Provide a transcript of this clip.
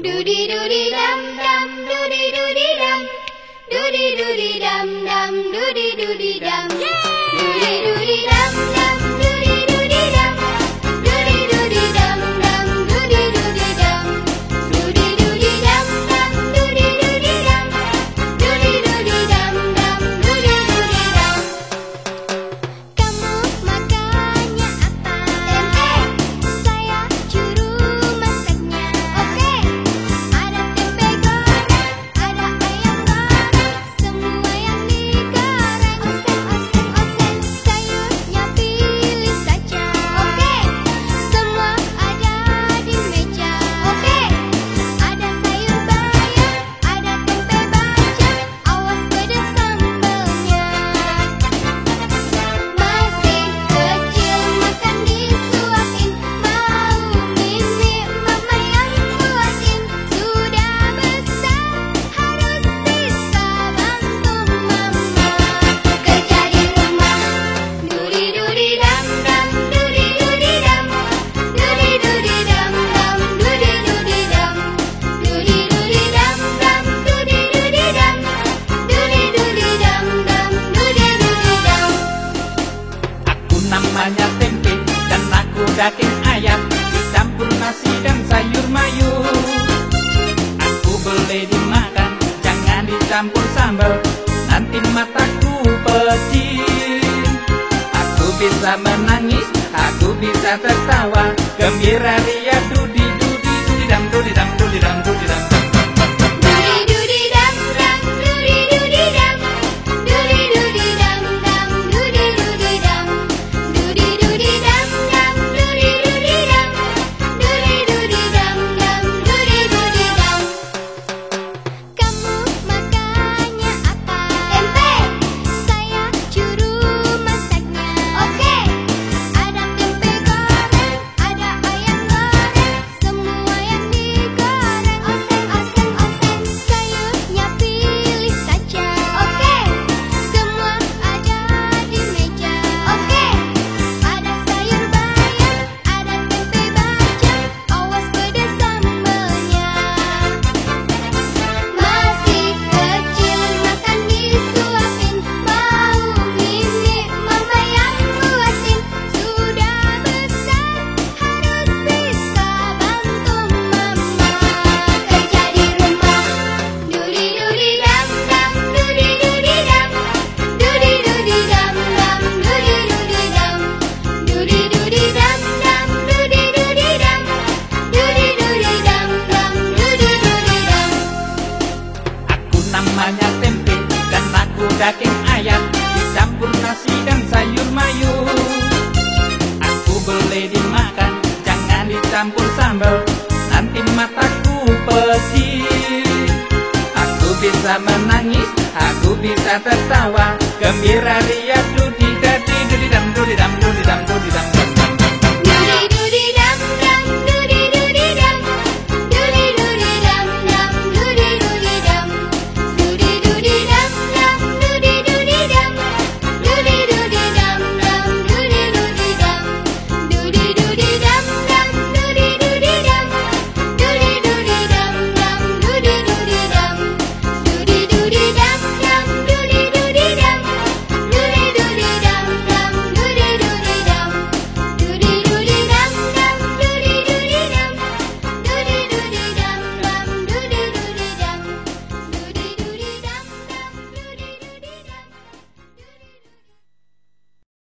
Doody doody dum dum, doody doody dum, doody doody dum dum, doody doody dum, doody doody dum. rasanya tempe dan laku daging ayam dicampur nasi dan sayur mayur aku boleh dimakan jangan dicampur sambal nanti mataku pedih aku bisa menangis aku bisa tertawa gembira dia dudi dudi dudi dam dudi dam dudi dam dudi dam, dam. namanya tempe dan aku daging ayam dicampur nasi dan sayur mayur. Aku beli dimakan jangan dicampur sambal nanti mataku pedih aku bisa menangis aku bisa tertawa gembira riak di